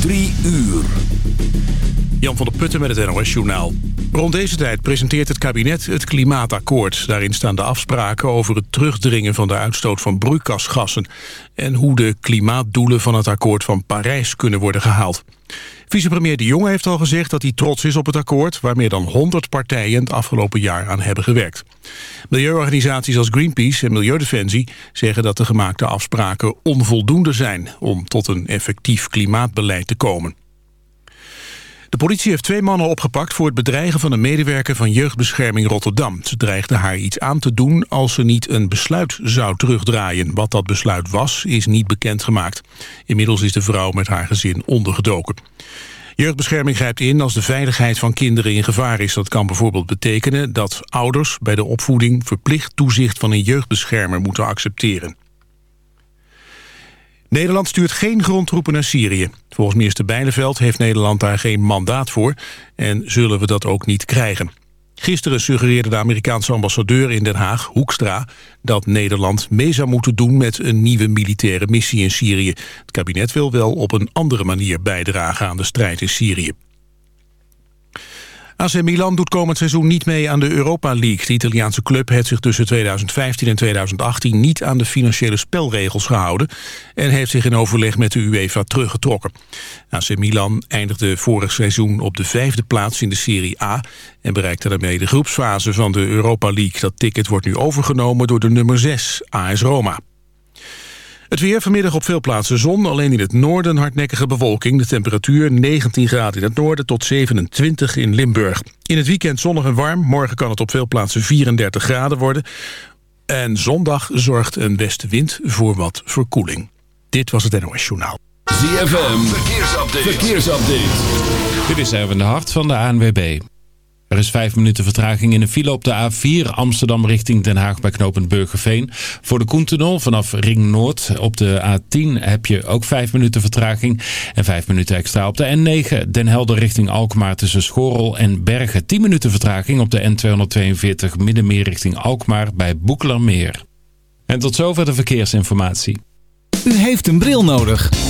Drie uur. Jan van der Putten met het NOS-journaal. Rond deze tijd presenteert het kabinet het klimaatakkoord. Daarin staan de afspraken over het terugdringen van de uitstoot van broeikasgassen... en hoe de klimaatdoelen van het akkoord van Parijs kunnen worden gehaald. Vicepremier De Jonge heeft al gezegd dat hij trots is op het akkoord... waar meer dan 100 partijen het afgelopen jaar aan hebben gewerkt. Milieuorganisaties als Greenpeace en Milieudefensie zeggen dat de gemaakte afspraken onvoldoende zijn... om tot een effectief klimaatbeleid te komen. De politie heeft twee mannen opgepakt voor het bedreigen van een medewerker van Jeugdbescherming Rotterdam. Ze dreigden haar iets aan te doen als ze niet een besluit zou terugdraaien. Wat dat besluit was, is niet bekendgemaakt. Inmiddels is de vrouw met haar gezin ondergedoken. Jeugdbescherming grijpt in als de veiligheid van kinderen in gevaar is. Dat kan bijvoorbeeld betekenen dat ouders bij de opvoeding verplicht toezicht van een jeugdbeschermer moeten accepteren. Nederland stuurt geen grondtroepen naar Syrië. Volgens minister Bijleveld heeft Nederland daar geen mandaat voor... en zullen we dat ook niet krijgen. Gisteren suggereerde de Amerikaanse ambassadeur in Den Haag, Hoekstra... dat Nederland mee zou moeten doen met een nieuwe militaire missie in Syrië. Het kabinet wil wel op een andere manier bijdragen aan de strijd in Syrië. AC Milan doet komend seizoen niet mee aan de Europa League. De Italiaanse club heeft zich tussen 2015 en 2018 niet aan de financiële spelregels gehouden... en heeft zich in overleg met de UEFA teruggetrokken. AC Milan eindigde vorig seizoen op de vijfde plaats in de Serie A... en bereikte daarmee de groepsfase van de Europa League. Dat ticket wordt nu overgenomen door de nummer 6, AS Roma. Het weer vanmiddag op veel plaatsen zon. Alleen in het noorden hardnekkige bewolking. De temperatuur 19 graden in het noorden tot 27 in Limburg. In het weekend zonnig en warm. Morgen kan het op veel plaatsen 34 graden worden. En zondag zorgt een westenwind voor wat verkoeling. Dit was het NOS Journaal. ZFM, verkeersupdate. verkeersupdate. Dit is even de hart van de ANWB. Er is vijf minuten vertraging in de file op de A4 Amsterdam richting Den Haag bij knooppunt Burgerveen. Voor de Koentunnel vanaf Ring Noord op de A10 heb je ook vijf minuten vertraging. En vijf minuten extra op de N9 Den Helder richting Alkmaar tussen Schorel en Bergen. 10 minuten vertraging op de N242 Middenmeer richting Alkmaar bij Boeklermeer. En tot zover de verkeersinformatie. U heeft een bril nodig.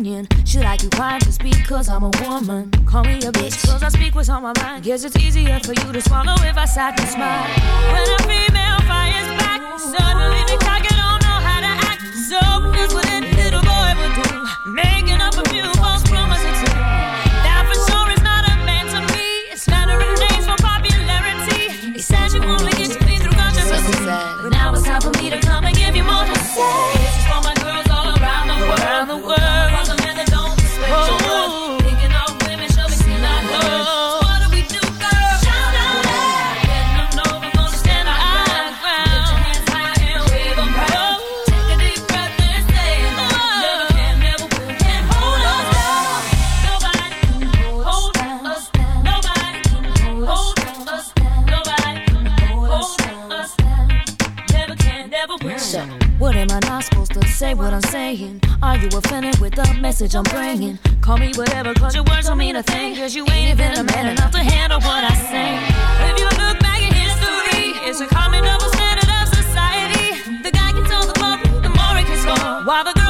opinion? Should I keep quiet just because I'm a woman? Call me a bitch cause I speak what's on my mind. Guess it's easier for you to swallow if I sat and smile. When a female fires back, suddenly you offended with the message I'm bringing? Call me whatever, cause your words don't mean a thing. Cause you ain't even a man enough to handle what I say. If you look back at history, it's a common double standard of society. The guy can tell the glory, the more he can score. While the girl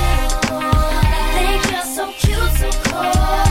so cold.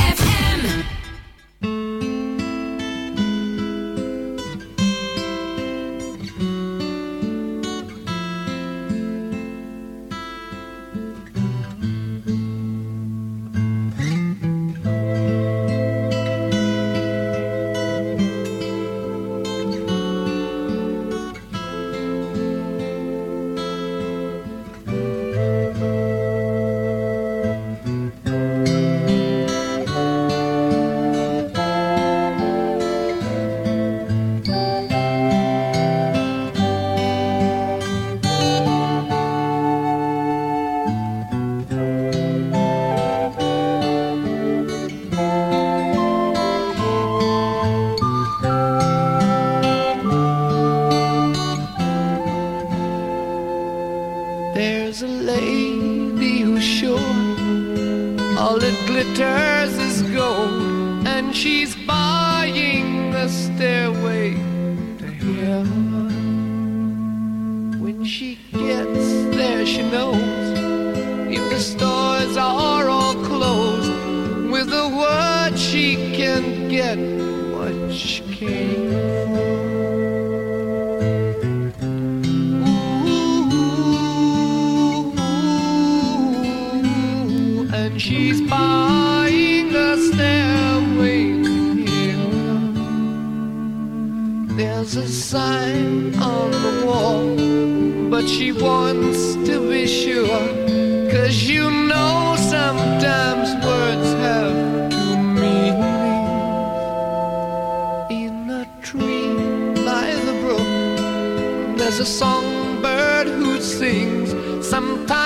a songbird who sings. Sometimes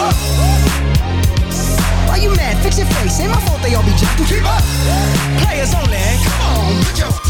up. Why you mad? Fix your face. Ain't my fault they all be jacking. Keep up. Players only. Come on, put your